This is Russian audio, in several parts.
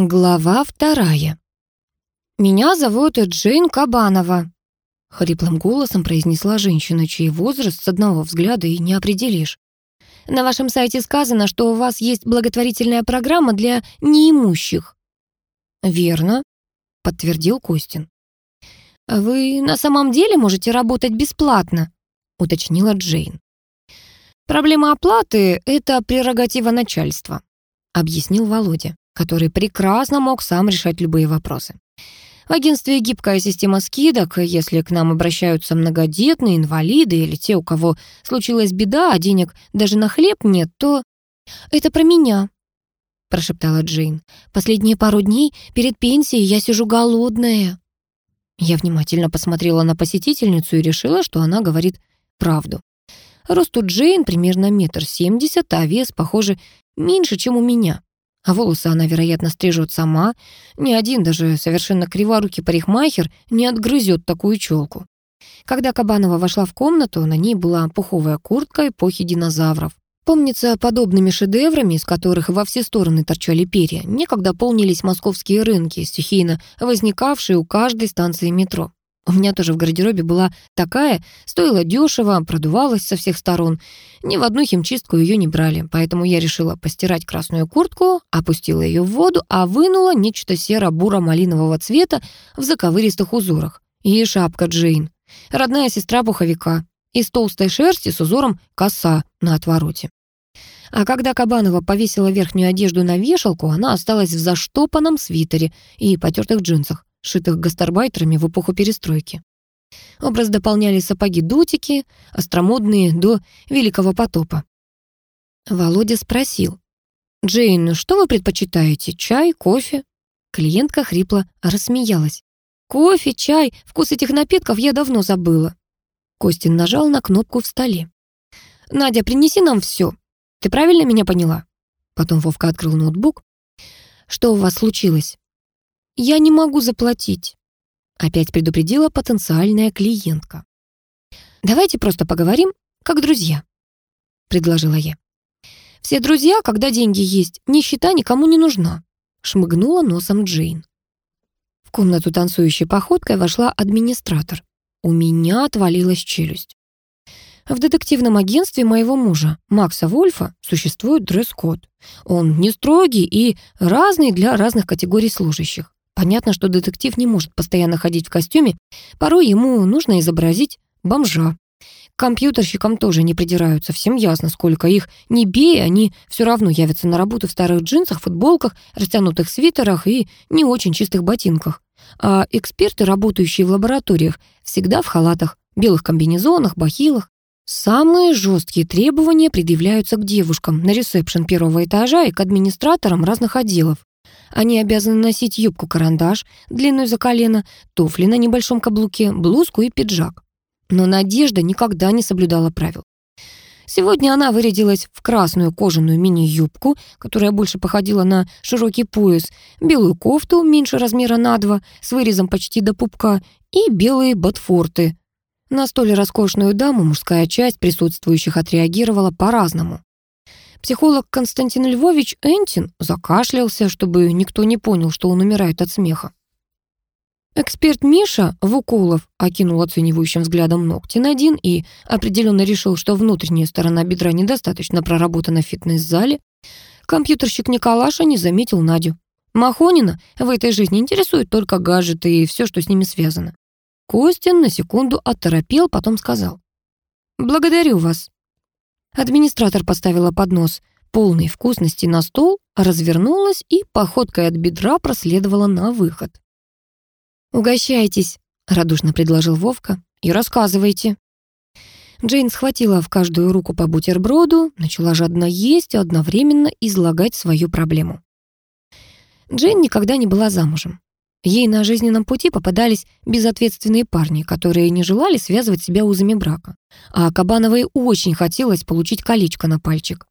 Глава вторая. «Меня зовут Джейн Кабанова», — хриплым голосом произнесла женщина, чей возраст с одного взгляда и не определишь. «На вашем сайте сказано, что у вас есть благотворительная программа для неимущих». «Верно», — подтвердил Костин. «Вы на самом деле можете работать бесплатно», — уточнила Джейн. «Проблема оплаты — это прерогатива начальства», — объяснил Володя который прекрасно мог сам решать любые вопросы. В агентстве гибкая система скидок, если к нам обращаются многодетные, инвалиды или те, у кого случилась беда, а денег даже на хлеб нет, то... «Это про меня», — прошептала Джейн. «Последние пару дней перед пенсией я сижу голодная». Я внимательно посмотрела на посетительницу и решила, что она говорит правду. Рост у Джейн примерно метр семьдесят, а вес, похоже, меньше, чем у меня. А волосы она, вероятно, стрижет сама. Ни один, даже совершенно криворукий парикмахер, не отгрызет такую челку. Когда Кабанова вошла в комнату, на ней была пуховая куртка эпохи динозавров. Помнится, подобными шедеврами, из которых во все стороны торчали перья, некогда полнились московские рынки, стихийно возникавшие у каждой станции метро. У меня тоже в гардеробе была такая, стоила дешево, продувалась со всех сторон. Ни в одну химчистку ее не брали, поэтому я решила постирать красную куртку, опустила ее в воду, а вынула нечто серо-буро-малинового цвета в заковыристых узорах. И шапка Джейн, родная сестра пуховика, из толстой шерсти с узором коса на отвороте. А когда Кабанова повесила верхнюю одежду на вешалку, она осталась в заштопанном свитере и потертых джинсах шитых гастарбайтерами в эпоху перестройки. Образ дополняли сапоги-дутики, остромодные до Великого потопа. Володя спросил. «Джейн, ну что вы предпочитаете, чай, кофе?» Клиентка хрипло рассмеялась. «Кофе, чай, вкус этих напитков я давно забыла». Костин нажал на кнопку в столе. «Надя, принеси нам все. Ты правильно меня поняла?» Потом Вовка открыл ноутбук. «Что у вас случилось?» «Я не могу заплатить», — опять предупредила потенциальная клиентка. «Давайте просто поговорим, как друзья», — предложила я. «Все друзья, когда деньги есть, нищета никому не нужна», — шмыгнула носом Джейн. В комнату танцующей походкой вошла администратор. У меня отвалилась челюсть. В детективном агентстве моего мужа, Макса Вольфа, существует дресс-код. Он не строгий и разный для разных категорий служащих. Понятно, что детектив не может постоянно ходить в костюме, порой ему нужно изобразить бомжа. компьютерщикам тоже не придираются, всем ясно, сколько их не бей, они все равно явятся на работу в старых джинсах, футболках, растянутых свитерах и не очень чистых ботинках. А эксперты, работающие в лабораториях, всегда в халатах, белых комбинезонах, бахилах. Самые жесткие требования предъявляются к девушкам на ресепшн первого этажа и к администраторам разных отделов. Они обязаны носить юбку-карандаш, длинную за колено, туфли на небольшом каблуке, блузку и пиджак. Но Надежда никогда не соблюдала правил. Сегодня она вырядилась в красную кожаную мини-юбку, которая больше походила на широкий пояс, белую кофту меньше размера на два, с вырезом почти до пупка, и белые ботфорты. На столь роскошную даму мужская часть присутствующих отреагировала по-разному. Психолог Константин Львович Энтин закашлялся, чтобы никто не понял, что он умирает от смеха. Эксперт Миша Вукулов окинул оценивающим взглядом ногти на один и определенно решил, что внутренняя сторона бедра недостаточно проработана в фитнес-зале. Компьютерщик Николаша не заметил Надю. Махонина в этой жизни интересует только гаджеты и все, что с ними связано. Костин на секунду оторопел, потом сказал. «Благодарю вас. Администратор поставила поднос полной вкусности на стол, развернулась и походкой от бедра проследовала на выход. «Угощайтесь», — радушно предложил Вовка, — «и рассказывайте». Джейн схватила в каждую руку по бутерброду, начала жадно есть и одновременно излагать свою проблему. Джейн никогда не была замужем. Ей на жизненном пути попадались безответственные парни, которые не желали связывать себя узами брака. А Кабановой очень хотелось получить колечко на пальчик.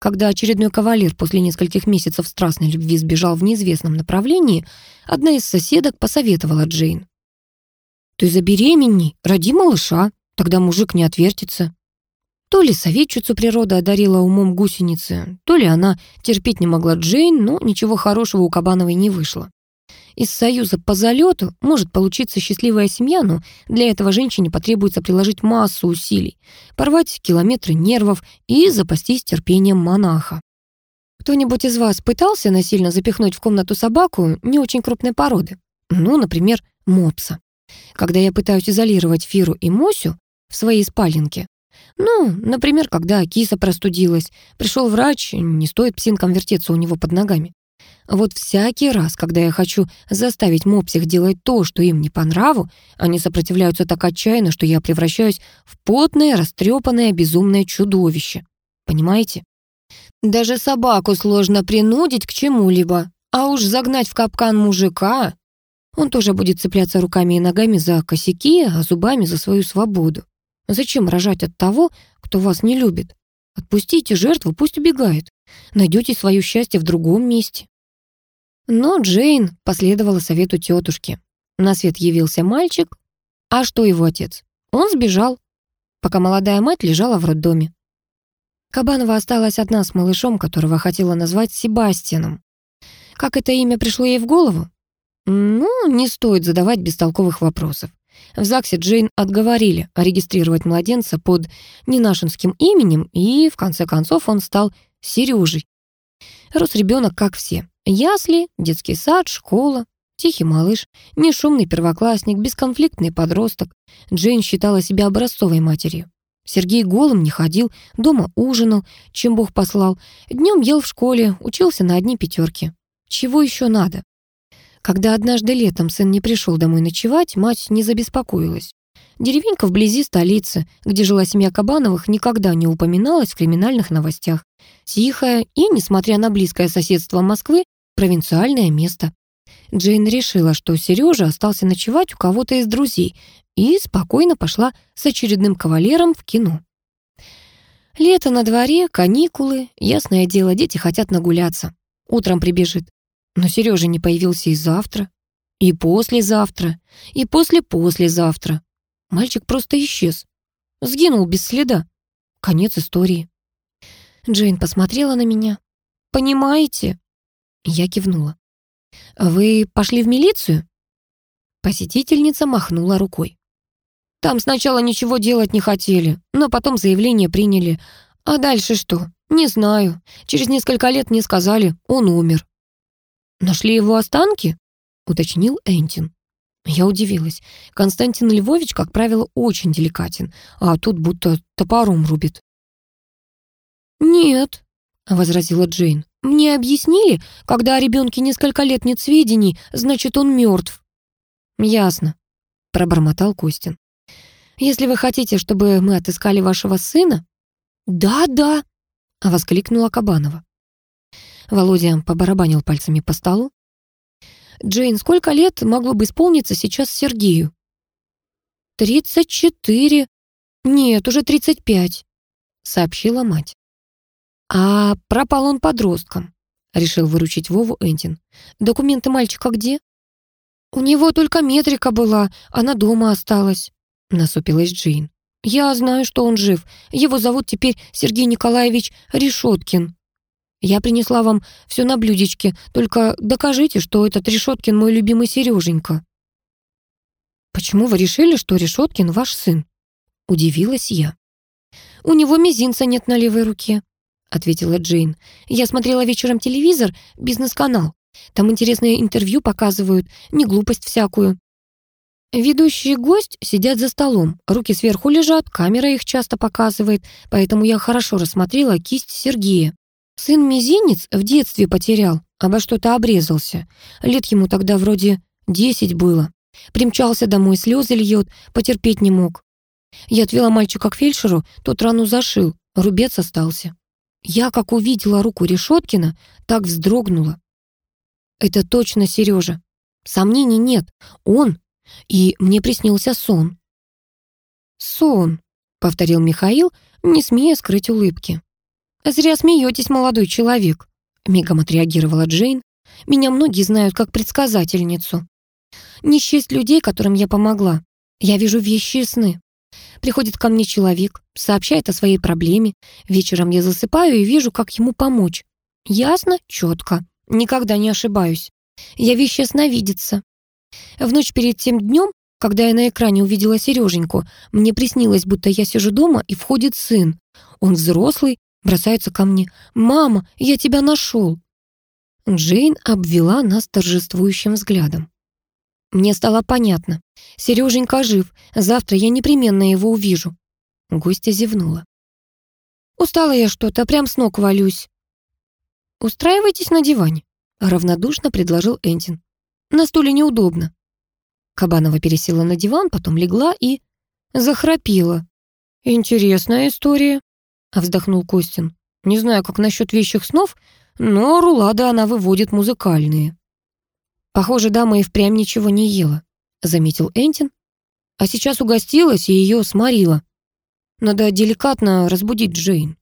Когда очередной кавалер после нескольких месяцев страстной любви сбежал в неизвестном направлении, одна из соседок посоветовала Джейн. «Ты забеременей, роди малыша, тогда мужик не отвертится». То ли советчицу природа одарила умом гусеницы, то ли она терпеть не могла Джейн, но ничего хорошего у Кабановой не вышло. Из союза по залету может получиться счастливая семья, но для этого женщине потребуется приложить массу усилий, порвать километры нервов и запастись терпением монаха. Кто-нибудь из вас пытался насильно запихнуть в комнату собаку не очень крупной породы? Ну, например, мопса. Когда я пытаюсь изолировать Фиру и Мосю в своей спаленке, ну, например, когда киса простудилась, пришел врач, не стоит псинкам вертеться у него под ногами. Вот всякий раз, когда я хочу заставить мопсих делать то, что им не по нраву, они сопротивляются так отчаянно, что я превращаюсь в потное, растрепанное, безумное чудовище. Понимаете? Даже собаку сложно принудить к чему-либо, а уж загнать в капкан мужика... Он тоже будет цепляться руками и ногами за косяки, а зубами за свою свободу. Зачем рожать от того, кто вас не любит? Отпустите жертву, пусть убегает. Найдете свое счастье в другом месте. Но Джейн последовала совету тетушки. На свет явился мальчик. А что его отец? Он сбежал, пока молодая мать лежала в роддоме. Кабанова осталась одна с малышом, которого хотела назвать Себастьяном. Как это имя пришло ей в голову? Ну, не стоит задавать бестолковых вопросов. В ЗАГСе Джейн отговорили регистрировать младенца под ненашинским именем, и в конце концов он стал Сережей. Рос ребенок, как все. Ясли, детский сад, школа. Тихий малыш, не шумный первоклассник, бесконфликтный подросток. Джейн считала себя образцовой матерью. Сергей голым не ходил, дома ужинал, чем Бог послал. Днем ел в школе, учился на одни пятерки. Чего еще надо? Когда однажды летом сын не пришел домой ночевать, мать не забеспокоилась. Деревенька вблизи столицы, где жила семья Кабановых, никогда не упоминалась в криминальных новостях. Тихое и, несмотря на близкое соседство Москвы, провинциальное место. Джейн решила, что Сережа остался ночевать у кого-то из друзей и спокойно пошла с очередным кавалером в кино. Лето на дворе, каникулы, ясное дело, дети хотят нагуляться. Утром прибежит. Но Сережа не появился и завтра, и послезавтра, и после-послезавтра. Мальчик просто исчез. Сгинул без следа. Конец истории. Джейн посмотрела на меня. «Понимаете?» Я кивнула. «Вы пошли в милицию?» Посетительница махнула рукой. «Там сначала ничего делать не хотели, но потом заявление приняли. А дальше что? Не знаю. Через несколько лет мне сказали, он умер. «Нашли его останки?» — уточнил Энтин. Я удивилась. Константин Львович, как правило, очень деликатен, а тут будто топором рубит. «Нет», — возразила Джейн. «Мне объяснили, когда о ребенке несколько лет нет сведений, значит, он мертв». «Ясно», — пробормотал Костин. «Если вы хотите, чтобы мы отыскали вашего сына...» «Да-да», — воскликнула Кабанова. Володя побарабанил пальцами по столу. «Джейн, сколько лет могло бы исполниться сейчас Сергею?» «Тридцать четыре. Нет, уже тридцать пять», — сообщила мать. «А пропал он подростком», — решил выручить Вову Энтин. «Документы мальчика где?» «У него только метрика была, она дома осталась», — насупилась Джейн. «Я знаю, что он жив. Его зовут теперь Сергей Николаевич Решеткин». Я принесла вам все на блюдечке, только докажите, что этот Решеткин мой любимый Сереженька». «Почему вы решили, что Решеткин ваш сын?» — удивилась я. «У него мизинца нет на левой руке», — ответила Джейн. «Я смотрела вечером телевизор, бизнес-канал. Там интересные интервью показывают, не глупость всякую. Ведущий и гость сидят за столом, руки сверху лежат, камера их часто показывает, поэтому я хорошо рассмотрела кисть Сергея. Сын мизинец в детстве потерял, обо что-то обрезался. Лет ему тогда вроде десять было. Примчался домой, слезы льет, потерпеть не мог. Я отвела мальчика к фельдшеру, тот рану зашил, рубец остался. Я, как увидела руку Решеткина, так вздрогнула. Это точно Сережа. Сомнений нет. Он. И мне приснился сон. «Сон», — повторил Михаил, не смея скрыть улыбки. «Зря смеетесь, молодой человек», — мигом отреагировала Джейн. «Меня многие знают как предсказательницу. Не счесть людей, которым я помогла. Я вижу вещи сны. Приходит ко мне человек, сообщает о своей проблеме. Вечером я засыпаю и вижу, как ему помочь. Ясно, четко. Никогда не ошибаюсь. Я вещи сновидица. В ночь перед тем днем, когда я на экране увидела Сереженьку, мне приснилось, будто я сижу дома, и входит сын. Он взрослый, бросается ко мне. «Мама, я тебя нашел!» Джейн обвела нас торжествующим взглядом. Мне стало понятно. Сереженька жив. Завтра я непременно его увижу. Гостья зевнула. Устала я что-то, прям с ног валюсь. Устраивайтесь на диване, равнодушно предложил Энтин. На стуле неудобно. Кабанова пересела на диван, потом легла и захрапела. Интересная история, вздохнул Костин. Не знаю, как насчет вещих снов, но рулады она выводит музыкальные. Похоже, дама и впрямь ничего не ела, заметил Энтин. А сейчас угостилась и ее сморила. Надо деликатно разбудить Джейн.